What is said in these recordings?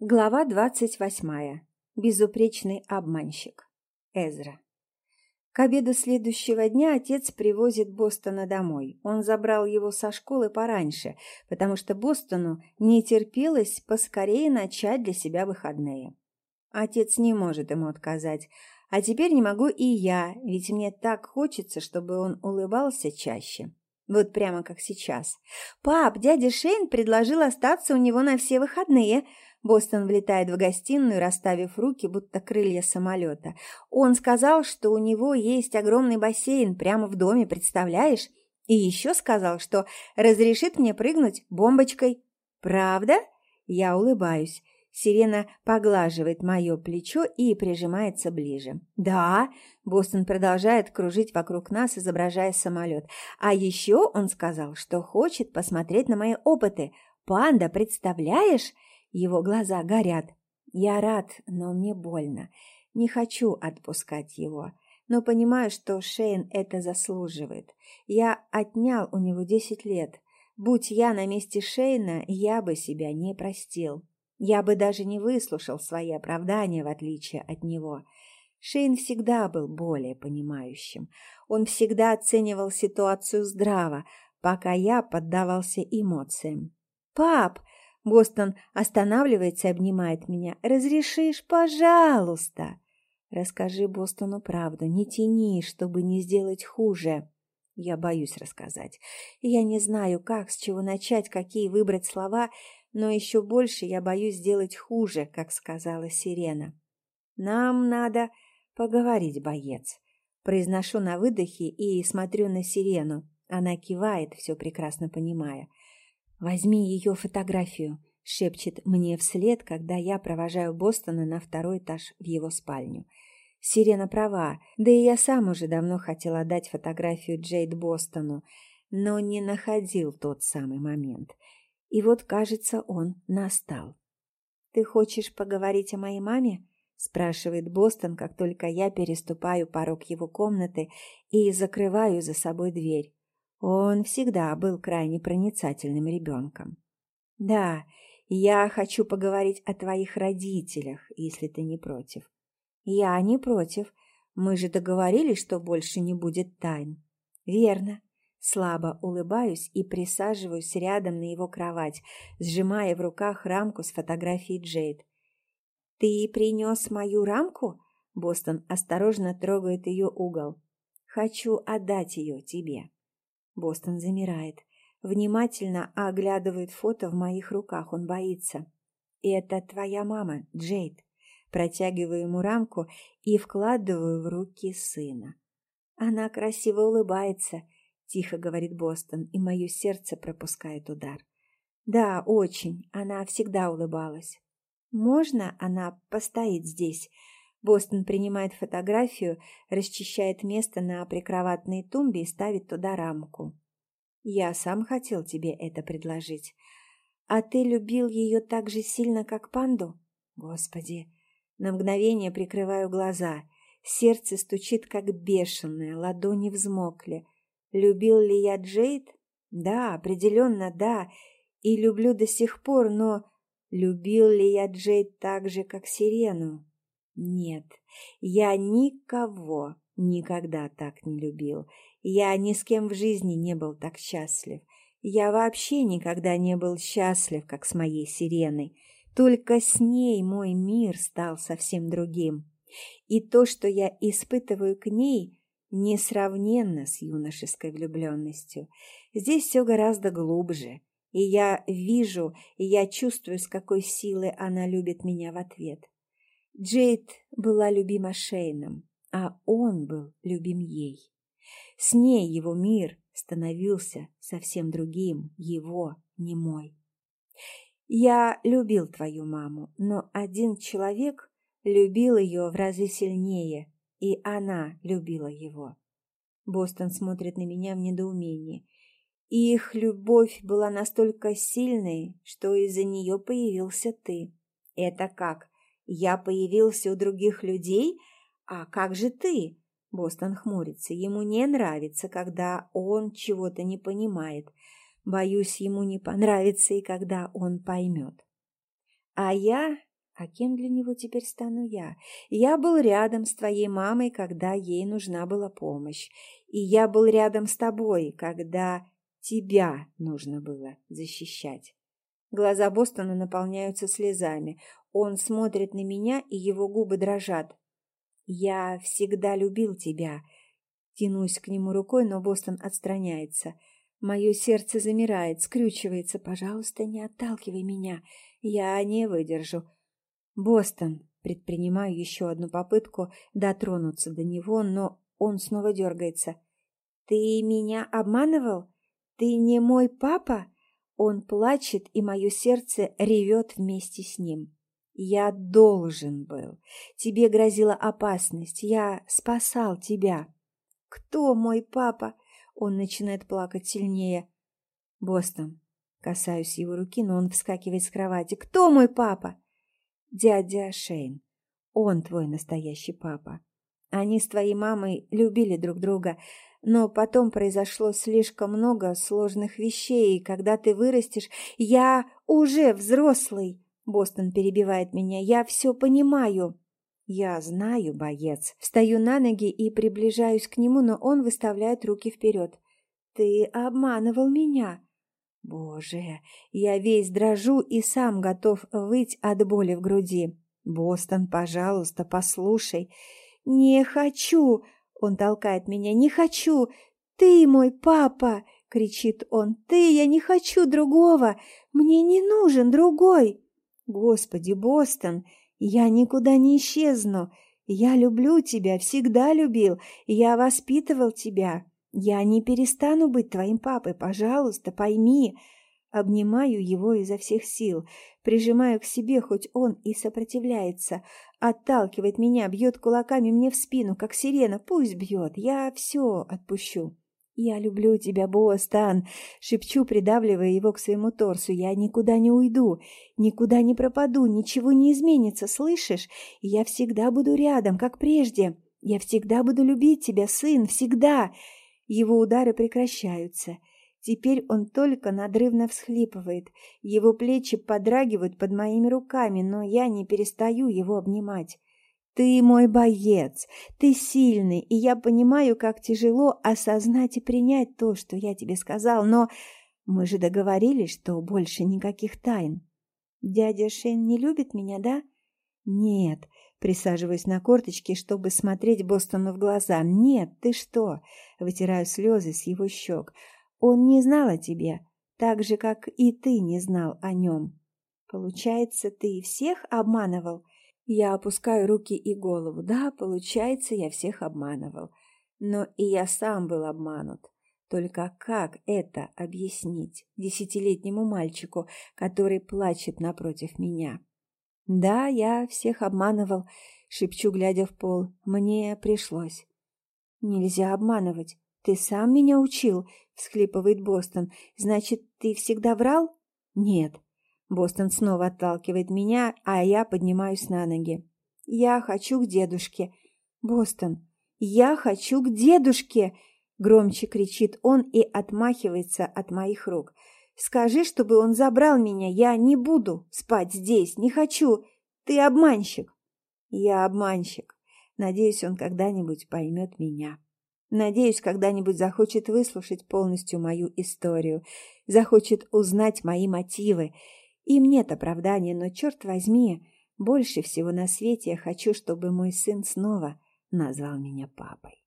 Глава двадцать восьмая. Безупречный обманщик. Эзра. К обеду следующего дня отец привозит Бостона домой. Он забрал его со школы пораньше, потому что Бостону не терпелось поскорее начать для себя выходные. Отец не может ему отказать, а теперь не могу и я, ведь мне так хочется, чтобы он улыбался чаще. Вот прямо как сейчас. «Пап, дядя Шейн предложил остаться у него на все выходные», Бостон влетает в гостиную, расставив руки, будто крылья самолета. Он сказал, что у него есть огромный бассейн прямо в доме, представляешь? И еще сказал, что разрешит мне прыгнуть бомбочкой. Правда? Я улыбаюсь. Сирена поглаживает мое плечо и прижимается ближе. «Да», — Бостон продолжает кружить вокруг нас, изображая самолет. «А еще он сказал, что хочет посмотреть на мои опыты. Панда, представляешь?» Его глаза горят. Я рад, но мне больно. Не хочу отпускать его, но понимаю, что Шейн это заслуживает. Я отнял у него десять лет. Будь я на месте Шейна, я бы себя не простил. Я бы даже не выслушал свои оправдания, в отличие от него. Шейн всегда был более понимающим. Он всегда оценивал ситуацию здраво, пока я поддавался эмоциям. «Пап!» Бостон останавливается и обнимает меня. «Разрешишь, пожалуйста!» «Расскажи Бостону правду, не тяни, чтобы не сделать хуже». Я боюсь рассказать. Я не знаю, как, с чего начать, какие выбрать слова, но еще больше я боюсь сделать хуже, как сказала Сирена. «Нам надо поговорить, боец». Произношу на выдохе и смотрю на Сирену. Она кивает, все прекрасно понимая. «Возьми ее фотографию», — шепчет мне вслед, когда я провожаю Бостона на второй этаж в его спальню. Сирена права, да и я сам уже давно хотел отдать фотографию Джейд Бостону, но не находил тот самый момент. И вот, кажется, он настал. «Ты хочешь поговорить о моей маме?» — спрашивает Бостон, как только я переступаю порог его комнаты и закрываю за собой дверь. Он всегда был крайне проницательным ребенком. «Да, я хочу поговорить о твоих родителях, если ты не против». «Я не против. Мы же договорились, что больше не будет тайн». «Верно». Слабо улыбаюсь и присаживаюсь рядом на его кровать, сжимая в руках рамку с фотографией Джейд. «Ты принес мою рамку?» Бостон осторожно трогает ее угол. «Хочу отдать ее тебе». Бостон замирает. Внимательно оглядывает фото в моих руках. Он боится. «Это твоя мама, Джейд». Протягиваю ему рамку и вкладываю в руки сына. Она красиво улыбается, тихо говорит Бостон, и мое сердце пропускает удар. Да, очень. Она всегда улыбалась. Можно она постоит здесь? Бостон принимает фотографию, расчищает место на прикроватной тумбе и ставит туда рамку. «Я сам хотел тебе это предложить. А ты любил ее так же сильно, как панду?» «Господи!» На мгновение прикрываю глаза. Сердце стучит, как бешеное, ладони взмокли. Любил ли я Джейд? Да, определенно да. И люблю до сих пор, но... Любил ли я Джейд так же, как Сирену? Нет, я никого никогда так не любил. Я ни с кем в жизни не был так счастлив. Я вообще никогда не был счастлив, как с моей сиреной. Только с ней мой мир стал совсем другим. И то, что я испытываю к ней, несравненно с юношеской влюбленностью. Здесь все гораздо глубже. И я вижу, и я чувствую, с какой силой она любит меня в ответ. Джейд была любима Шейном, а он был любим ей. С ней его мир становился совсем другим, его, не мой. Я любил твою маму, но один человек любил ее в разы сильнее, и она любила его. Бостон смотрит на меня в недоумении. Их любовь была настолько сильной, что из-за нее появился ты. Это как? Я появился у других людей? А как же ты? Бостон хмурится. Ему не нравится, когда он чего-то не понимает. Боюсь, ему не понравится и когда он поймет. А я А кем для него теперь стану я? Я был рядом с твоей мамой, когда ей нужна была помощь. И я был рядом с тобой, когда тебя нужно было защищать. Глаза Бостона наполняются слезами. Он смотрит на меня, и его губы дрожат. «Я всегда любил тебя». Тянусь к нему рукой, но Бостон отстраняется. Мое сердце замирает, скрючивается. «Пожалуйста, не отталкивай меня. Я не выдержу. Бостон. Предпринимаю еще одну попытку дотронуться до него, но он снова дергается. Ты меня обманывал? Ты не мой папа? Он плачет, и мое сердце ревет вместе с ним. Я должен был. Тебе грозила опасность. Я спасал тебя. Кто мой папа? Он начинает плакать сильнее. Бостон. Касаюсь его руки, но он вскакивает с кровати. Кто мой папа? дядя Шейн. Он твой настоящий папа. Они с твоей мамой любили друг друга, но потом произошло слишком много сложных вещей, и когда ты вырастешь, я уже взрослый. Бостон перебивает меня. Я все понимаю. Я знаю, боец. Встаю на ноги и приближаюсь к нему, но он выставляет руки вперед. Ты обманывал меня. Боже, я весь дрожу и сам готов выть от боли в груди. Бостон, пожалуйста, послушай. Не хочу, он толкает меня. Не хочу. Ты мой папа, кричит он. Ты, я не хочу другого. Мне не нужен другой. Господи, Бостон, я никуда не исчезну. Я люблю тебя, всегда любил. Я воспитывал тебя. Я не перестану быть твоим папой, пожалуйста, пойми. Обнимаю его изо всех сил, прижимаю к себе, хоть он и сопротивляется. Отталкивает меня, бьет кулаками мне в спину, как сирена. Пусть бьет, я все отпущу. «Я люблю тебя, Бостон!» — шепчу, придавливая его к своему торсу. «Я никуда не уйду, никуда не пропаду, ничего не изменится, слышишь? Я всегда буду рядом, как прежде. Я всегда буду любить тебя, сын, всегда!» Его удары прекращаются. Теперь он только надрывно всхлипывает. Его плечи подрагивают под моими руками, но я не перестаю его обнимать. Ты мой боец, ты сильный, и я понимаю, как тяжело осознать и принять то, что я тебе сказал, но мы же договорились, что больше никаких тайн. Дядя Шен не любит меня, да? Нет, Присаживаюсь на корточки, чтобы смотреть Бостону в глаза. «Нет, ты что?» Вытираю слезы с его щек. «Он не знал о тебе, так же, как и ты не знал о нем. Получается, ты всех обманывал?» Я опускаю руки и голову. «Да, получается, я всех обманывал. Но и я сам был обманут. Только как это объяснить десятилетнему мальчику, который плачет напротив меня?» «Да, я всех обманывал», — шепчу, глядя в пол. «Мне пришлось». «Нельзя обманывать. Ты сам меня учил», — всхлипывает Бостон. «Значит, ты всегда врал?» «Нет». Бостон снова отталкивает меня, а я поднимаюсь на ноги. «Я хочу к дедушке». «Бостон, я хочу к дедушке!» Громче кричит он и отмахивается от моих рук. Скажи, чтобы он забрал меня. Я не буду спать здесь, не хочу. Ты обманщик. Я обманщик. Надеюсь, он когда-нибудь поймет меня. Надеюсь, когда-нибудь захочет выслушать полностью мою историю, захочет узнать мои мотивы. Им нет оправдания, но, черт возьми, больше всего на свете я хочу, чтобы мой сын снова назвал меня папой.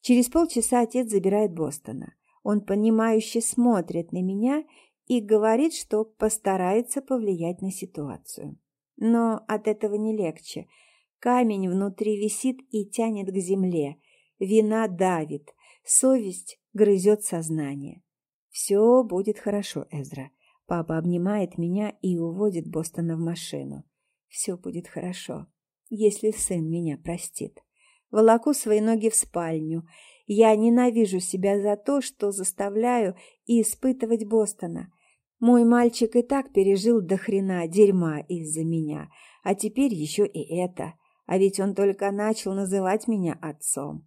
Через полчаса отец забирает Бостона. Он понимающе смотрит на меня и говорит, что постарается повлиять на ситуацию. Но от этого не легче. Камень внутри висит и тянет к земле. Вина давит, совесть грызет сознание. «Все будет хорошо, Эзра». Папа обнимает меня и уводит Бостона в машину. «Все будет хорошо, если сын меня простит». Волоку свои ноги в спальню я ненавижу себя за то, что заставляю и испытывать Бостона. Мой мальчик и так пережил до хрена дерьма из-за меня, а теперь еще и это. А ведь он только начал называть меня отцом.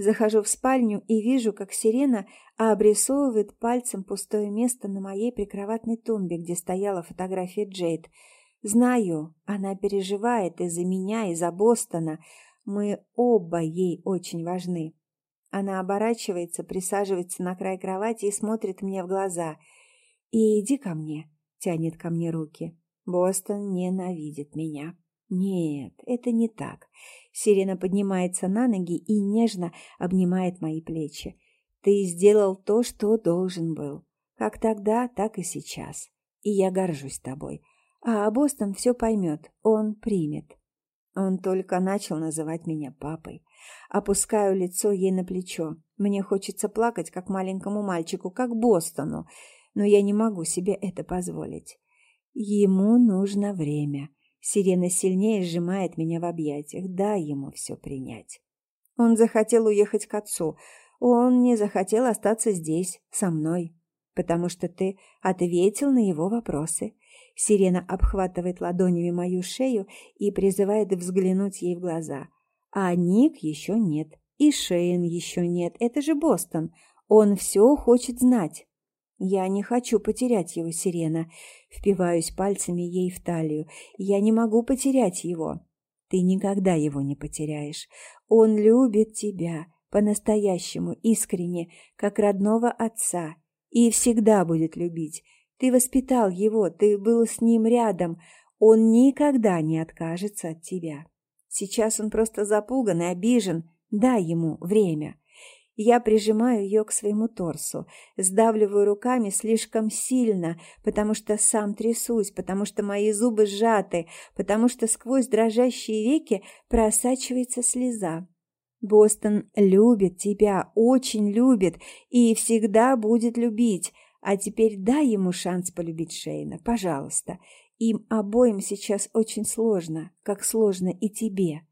Захожу в спальню и вижу, как сирена обрисовывает пальцем пустое место на моей прикроватной тумбе, где стояла фотография Джейд. Знаю, она переживает из-за меня, из-за Бостона. Мы оба ей очень важны. Она оборачивается, присаживается на край кровати и смотрит мне в глаза. «И иди ко мне», — тянет ко мне руки. Бостон ненавидит меня. Нет, это не так. Сирена поднимается на ноги и нежно обнимает мои плечи. Ты сделал то, что должен был. Как тогда, так и сейчас. И я горжусь тобой. А Бостон все поймет, он примет. Он только начал называть меня папой. Опускаю лицо ей на плечо. Мне хочется плакать, как маленькому мальчику, как Бостону, но я не могу себе это позволить. Ему нужно время. Сирена сильнее сжимает меня в объятиях. Дай ему все принять. Он захотел уехать к отцу. Он не захотел остаться здесь, со мной, потому что ты ответил на его вопросы. Сирена обхватывает ладонями мою шею и призывает взглянуть ей в глаза. А Ник еще нет, и Шейн еще нет. Это же Бостон. Он все хочет знать. Я не хочу потерять его, Сирена. Впиваюсь пальцами ей в талию. Я не могу потерять его. Ты никогда его не потеряешь. Он любит тебя по-настоящему, искренне, как родного отца, и всегда будет любить. Ты воспитал его, ты был с ним рядом. Он никогда не откажется от тебя. Сейчас он просто запуган и обижен. Дай ему время. Я прижимаю ее к своему торсу, сдавливаю руками слишком сильно, потому что сам трясусь, потому что мои зубы сжаты, потому что сквозь дрожащие веки просачивается слеза. Бостон любит тебя, очень любит и всегда будет любить. А теперь дай ему шанс полюбить Шейна, пожалуйста. Им обоим сейчас очень сложно, как сложно и тебе.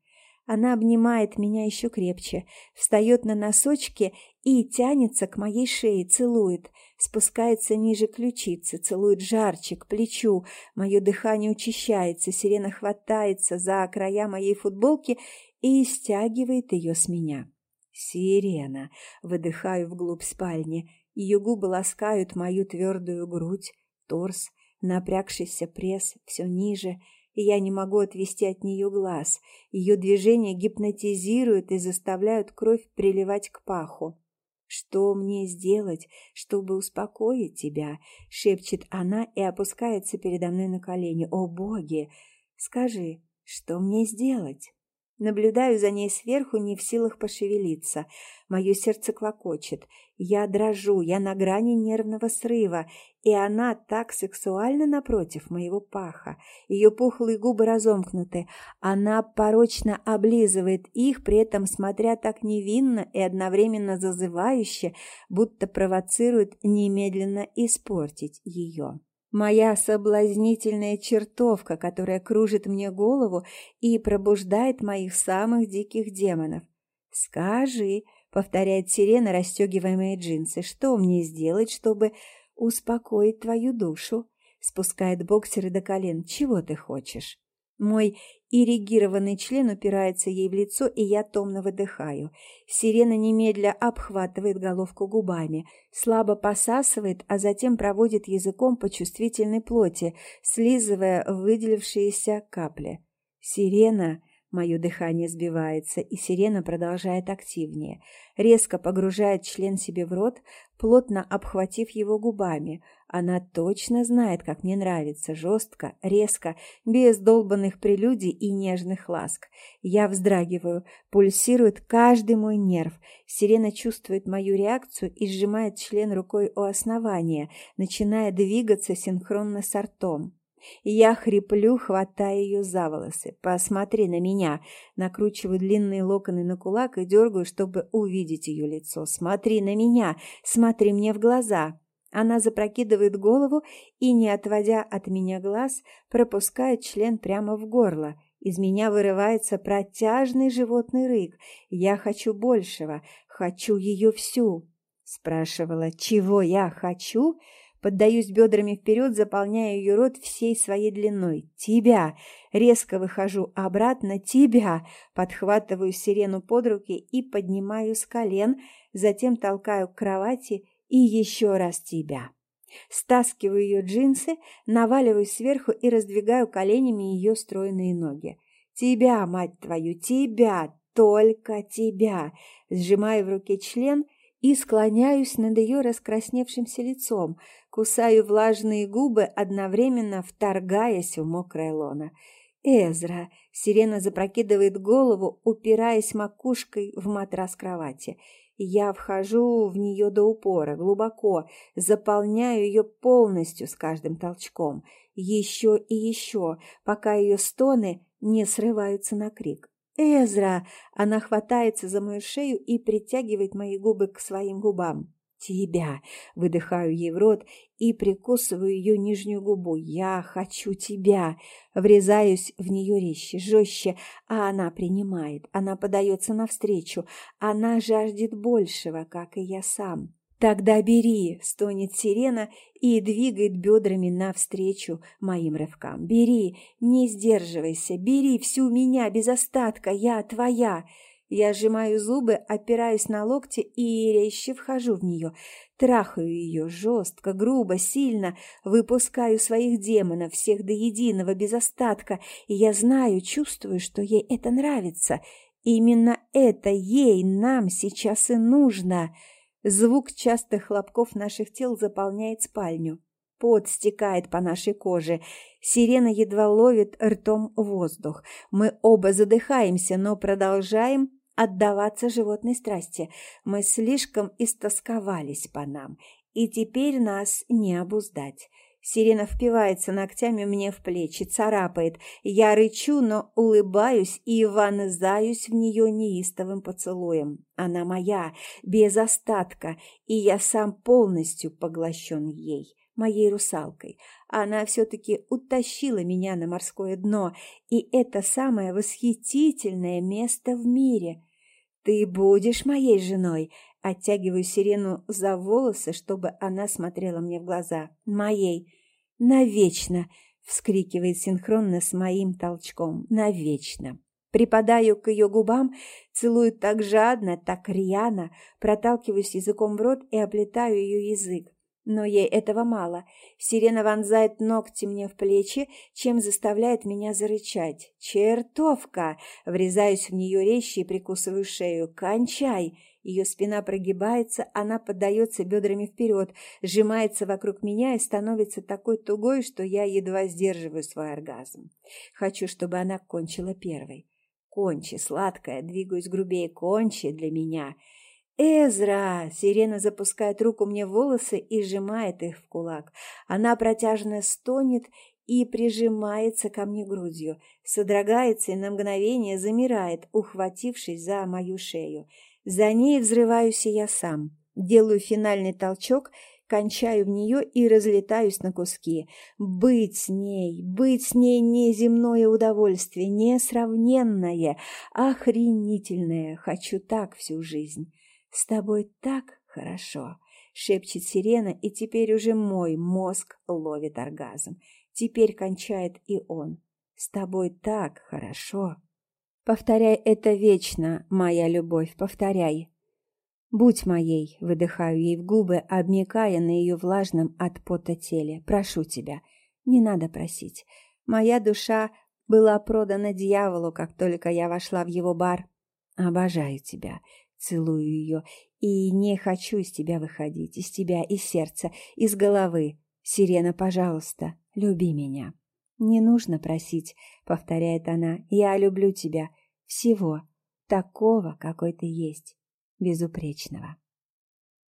Она обнимает меня еще крепче, встает на носочки и тянется к моей шее, целует, спускается ниже ключицы, целует жарче, к плечу. Мое дыхание учащается, сирена хватается за края моей футболки и стягивает ее с меня. Сирена. Выдыхаю вглубь спальни. Ее губы ласкают мою твердую грудь, торс, напрягшийся пресс все ниже — и я не могу отвести от нее глаз. Ее движения гипнотизируют и заставляют кровь приливать к паху. «Что мне сделать, чтобы успокоить тебя?» — шепчет она и опускается передо мной на колени. «О, боги! Скажи, что мне сделать?» Наблюдаю за ней сверху, не в силах пошевелиться. Мое сердце клокочет. Я дрожу, я на грани нервного срыва, и она так сексуально напротив моего паха. Ее пухлые губы разомкнуты. Она порочно облизывает их, при этом смотря так невинно и одновременно зазывающе, будто провоцирует немедленно испортить ее. Моя соблазнительная чертовка, которая кружит мне голову и пробуждает моих самых диких демонов. «Скажи», — повторяет сирена, расстегивая мои джинсы, «что мне сделать, чтобы успокоить твою душу?» Спускает боксеры до колен. «Чего ты хочешь?» Мой ирригированный член упирается ей в лицо, и я томно выдыхаю. Сирена немедля обхватывает головку губами, слабо посасывает, а затем проводит языком по чувствительной плоти, слизывая выделившиеся капли. Сирена Мое дыхание сбивается, и сирена продолжает активнее. Резко погружает член себе в рот, плотно обхватив его губами. Она точно знает, как мне нравится, жестко, резко, без долбанных прелюдий и нежных ласк. Я вздрагиваю, пульсирует каждый мой нерв. Сирена чувствует мою реакцию и сжимает член рукой у основания, начиная двигаться синхронно с ртом. Я хриплю, хватая ее за волосы. «Посмотри на меня!» Накручиваю длинные локоны на кулак и дергаю, чтобы увидеть ее лицо. «Смотри на меня! Смотри мне в глаза!» Она запрокидывает голову и, не отводя от меня глаз, пропускает член прямо в горло. Из меня вырывается протяжный животный рык. Я хочу большего, хочу ее всю. Спрашивала, чего я хочу? Поддаюсь бедрами вперед, заполняя ее рот всей своей длиной. «Тебя!» Резко выхожу обратно. «Тебя!» Подхватываю сирену под руки и поднимаю с колен, затем толкаю к кровати и еще раз «Тебя!» Стаскиваю ее джинсы, наваливаюсь сверху и раздвигаю коленями ее стройные ноги. «Тебя, мать твою, тебя! Только тебя!» Сжимаю в руке член и склоняюсь над ее раскрасневшимся лицом, кусаю влажные губы, одновременно вторгаясь в мокрое лоно. «Эзра!» — сирена запрокидывает голову, упираясь макушкой в матрас кровати. Я вхожу в нее до упора, глубоко, заполняю ее полностью с каждым толчком. Еще и еще, пока ее стоны не срываются на крик. «Эзра!» Она хватается за мою шею и притягивает мои губы к своим губам. «Тебя!» — выдыхаю ей в рот и прикусываю ее нижнюю губу. «Я хочу тебя!» Врезаюсь в нее резче, жестче, а она принимает, она подается навстречу, она жаждет большего, как и я сам. «Тогда бери!» — стонет сирена и двигает бедрами навстречу моим рывкам. «Бери! Не сдерживайся! Бери всю меня без остатка! Я твоя!» Я сжимаю зубы, опираюсь на локти и резче вхожу в нее. Трахаю ее жестко, грубо, сильно, выпускаю своих демонов, всех до единого, без остатка, и я знаю, чувствую, что ей это нравится. Именно это ей, нам сейчас и нужно. Звук частых хлопков наших тел заполняет спальню. Пот стекает по нашей коже. Сирена едва ловит ртом воздух. Мы оба задыхаемся, но продолжаем отдаваться животной страсти. Мы слишком истосковались по нам, и теперь нас не обуздать. Сирена впивается ногтями мне в плечи, царапает. Я рычу, но улыбаюсь и вонзаюсь в нее неистовым поцелуем. Она моя, без остатка, и я сам полностью поглощен ей, моей русалкой. Она все-таки утащила меня на морское дно, и это самое восхитительное место в мире. «Ты будешь моей женой!» Оттягиваю сирену за волосы, чтобы она смотрела мне в глаза. «Моей! Навечно!» Вскрикивает синхронно с моим толчком. «Навечно!» Припадаю к ее губам, целую так жадно, так рьяно, проталкиваюсь языком в рот и оплетаю ее язык. Но ей этого мало. Сирена вонзает ногти мне в плечи, чем заставляет меня зарычать. «Чертовка!» Врезаюсь в нее резче и прикусываю шею. «Кончай!» Ее спина прогибается, она поддается бедрами вперед, сжимается вокруг меня и становится такой тугой, что я едва сдерживаю свой оргазм. Хочу, чтобы она кончила первой. «Кончи, сладкая!» Двигаюсь грубее. «Кончи для меня!» «Эзра!» Сирена запускает руку мне в волосы и сжимает их в кулак. Она протяжно стонет и прижимается ко мне грудью, содрогается и на мгновение замирает, ухватившись за мою шею. За ней взрываюсь и я сам. Делаю финальный толчок, кончаю в нее и разлетаюсь на куски. Быть с ней, быть с ней неземное удовольствие, несравненное, охренительное. Хочу так всю жизнь. «С тобой так хорошо!» — шепчет сирена, и теперь уже мой мозг ловит оргазм. Теперь кончает и он. «С тобой так хорошо!» Повторяй это вечно, моя любовь, повторяй. Будь моей, выдыхаю ей в губы, обмякая на ее влажном от пота теле. Прошу тебя, не надо просить. Моя душа была продана дьяволу, как только я вошла в его бар. Обожаю тебя. Целую ее. И не хочу из тебя выходить, из тебя, из сердца, из головы. Сирена, пожалуйста, люби меня. Не нужно просить, повторяет она. Я люблю тебя. Всего. Такого, какой ты есть. Безупречного.